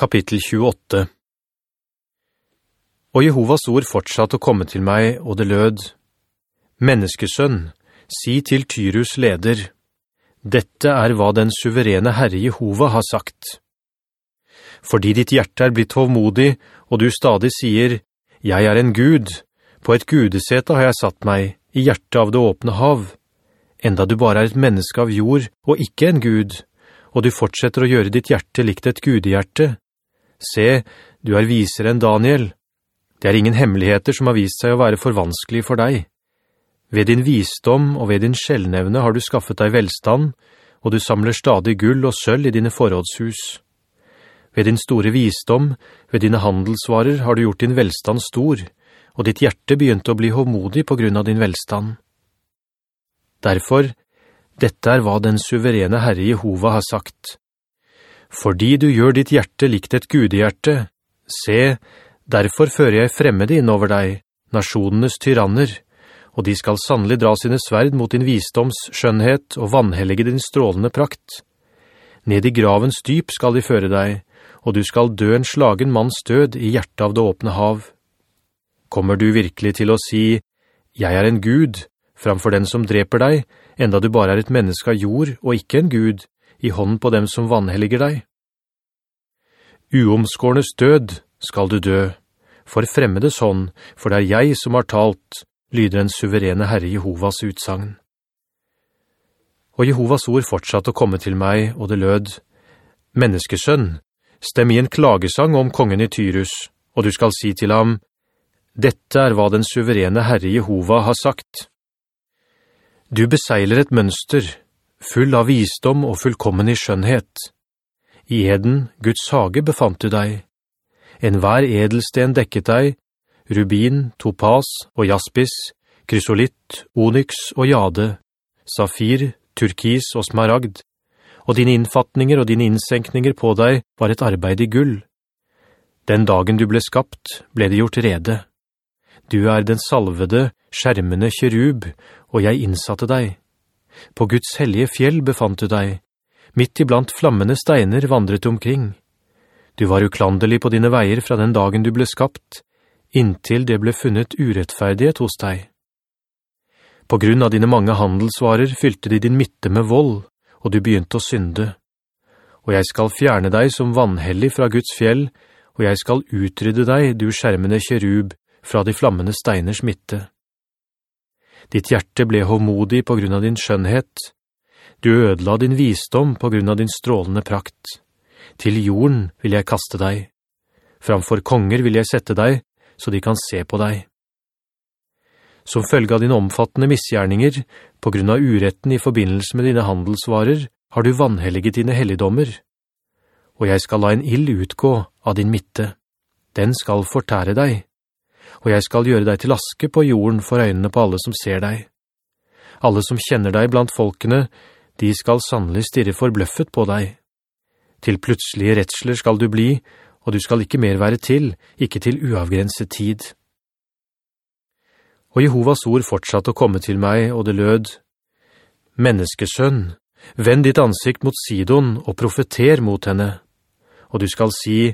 Kapittel 28 Og Jehovas ord fortsatte å komme til meg, og det lød, «Menneskesønn, si til Tyrus leder, dette er hva den suverene Herre Jehova har sagt. Fordi ditt hjerte er blitt hovmodig, og du stadig sier, «Jeg er en Gud, på et gudesete har jeg satt meg, i hjertet av det åpne hav, enda du bare er et menneske av jord, og ikke en Gud, og du fortsetter å gjøre ditt hjerte likt et gudehjerte, Se, du er visere enn Daniel. Det er ingen hemmeligheter som har vist seg å være for vanskelig for deg. Ved din visdom og ved din skjellnevne har du skaffet deg velstand, og du samler stadig gull og sølv i dine forrådshus. Ved din store visdom, ved dine handelsvarer har du gjort din velstand stor, og ditt hjerte begynte å bli håmodig på grunn av din velstand. Derfor, dette er hva den suverene Herre Jehova har sagt. Fordi du gjør ditt hjerte likt et gudehjerte, se, derfor fører jeg fremmede inn over deg, nasjonenes tyranner, og de skal sannelig dra sine sverd mot din visdoms skjønnhet og vannhellige din strålende prakt. Ned i gravens dyp skal de føre deg, og du skal dø en slagen manns død i hjertet av det åpne hav. Kommer du virkelig til å si, «Jeg er en Gud», framfor den som dreper deg, enda du bare er et menneske av jord og ikke en Gud, i hånden på dem som vannhelliger deg. Uomskårnes død skal du dø, for fremmedes hånd, for det er jeg som har talt, lyder en suverene Herre Jehovas utsagn. Og Jehovas ord fortsatte å komme til meg, og det lød, «Menneskesønn, stem i en klagesang om kongen i Tyrus, og du skal si til ham, «Dette er hva den suverene Herre Jehova har sagt.» Du beseiler et mønster, full av visdom og fullkommen i skjønnhet. I eden, Guds hage, befant du deg. En hver edelsten dekket deg, rubin, topas og jaspis, krysolitt, onyx og jade, safir, turkis og smaragd, og dine innfatninger og dine innsenkninger på deg var et arbeid i gull. Den dagen du ble skapt, ble det gjort rede. Du er den salvede, skjermende kjerub, og jeg innsatte deg. På Guds hellige fjell befant du deg. Midt iblant flammende steiner vandret omkring. Du var uklanderlig på dine veier fra den dagen du ble skapt, inntil det ble funnet urettferdighet hos deg. På grunn av dine mange handelsvarer fylte de din midte med vold, og du begynte å synde. Og jeg skal fjerne deg som vannhellig fra Guds fjell, og jeg skal utrydde deg, du skjermende kjerub, fra de flammende steiners midte. Ditt hjerte ble håmodig på grunn av din skjønnhet. Du ødela din visdom på grunn av din strålende prakt. Til jorden vil jeg kaste deg. Framfor konger vil jeg sette deg, så de kan se på deg. Som følge av dine omfattende misgjerninger, på grunn av uretten i forbindelse med dine handelsvarer, har du vannhelliget dine helligdommer. Og jeg skal la en ild utgå av din midte. Den skal fortære deg og jeg skal gjøre deg til aske på jorden for øynene på alle som ser deg. Alle som kjenner deg blant folkene, de skal sannelig stirre forbløffet på deg. Til plutselige retsler skal du bli, og du skal ikke mer være til, ikke til uavgrenset tid. Og Jehovas ord fortsatte å komme til meg, og det lød, «Menneskesønn, vend ditt ansikt mot Sidon og profeter mot henne, og du skal si,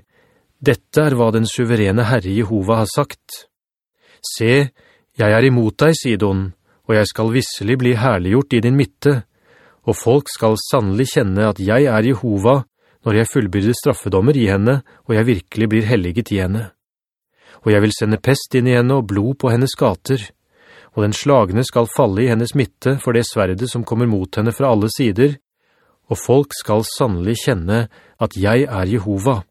«Dette er hva den suverene Herre Jehova har sagt.» Se, jeg er imot deg, Sidon, og jeg skal visselig bli herliggjort i din midte, og folk skal sannelig kjenne at jeg er Jehova, når jeg fullbyrder straffedommer i henne, og jeg virkelig blir helliget i henne. Og jeg vil sende pest inn i henne og blod på hennes gater, og den slagne skal falle i hennes midte for det sverde som kommer mot henne fra alle sider, og folk skal sannelig kjenne at jeg er Jehova.»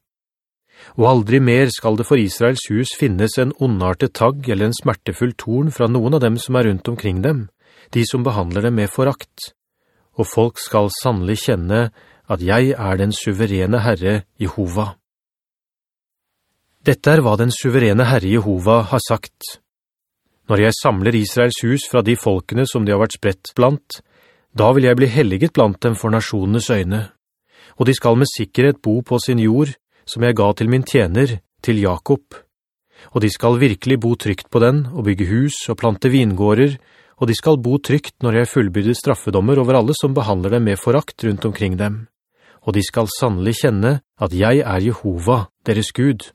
og aldri mer skal det for Israels hus finnes en ondartet tagg eller en smertefull torn fra noen av dem som er rundt omkring dem, de som behandler dem med forakt. Og folk skal sannelig kjenne at jeg er den suverene Herre Jehova. Dette er hva den suverene Herre Jehova har sagt. Når jeg samler Israels hus fra de folkene som de har vært spredt blant, da vil jeg bli helliget blant dem for nasjonenes øyne, og de skal med sikkerhet bo på sin jord, som jeg ga til min tjener, til Jakob. Og de skal virkelig bo trygt på den, og bygge hus og plante vingårder, og de skal bo trygt når jeg fullbyrder straffedommer over alle som behandler dem med forakt rundt omkring dem. og de skal sannelig kjenne at jeg er Jehova, deres Gud.»